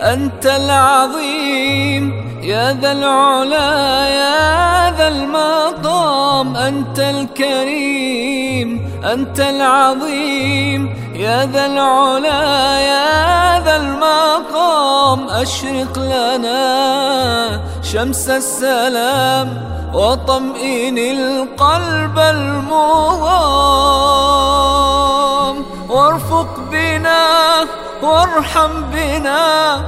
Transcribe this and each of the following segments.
أنت العظيم يا ذا العلا يا ذا المقام أنت الكريم أنت العظيم يا ذا العلا يا ذا المقام. أشرق لنا شمس السلام وطمئن القلب المضام وارحم بنا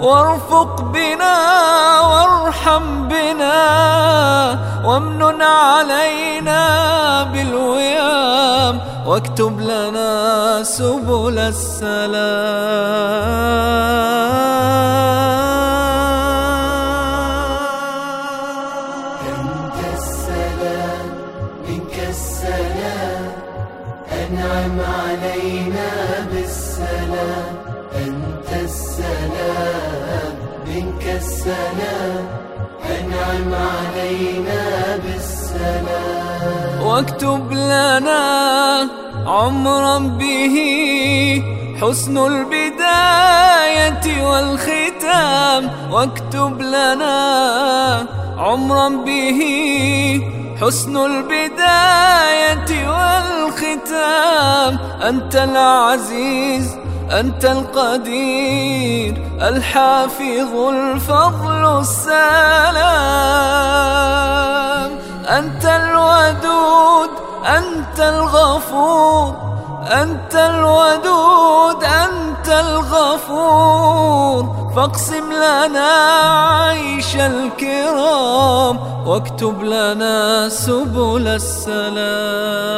وارفق بنا وارحم بنا وامنن علينا بالويام واكتب لنا سبل السلام. أنت السلام منك السلام أنعم علينا. منك السلام أنعم علينا بالسلام. واكتب لنا عمرا به حسن البداية والختام. واكتب لنا عمرا به حسن البداية والختام. أنت العزيز أنت القدير الحافظ الفضل السلام. أنت الودود أنت الغفور. أنت الودود أنت الغفور. فاقسم لنا عيش الكرام واكتب لنا سبل السلام.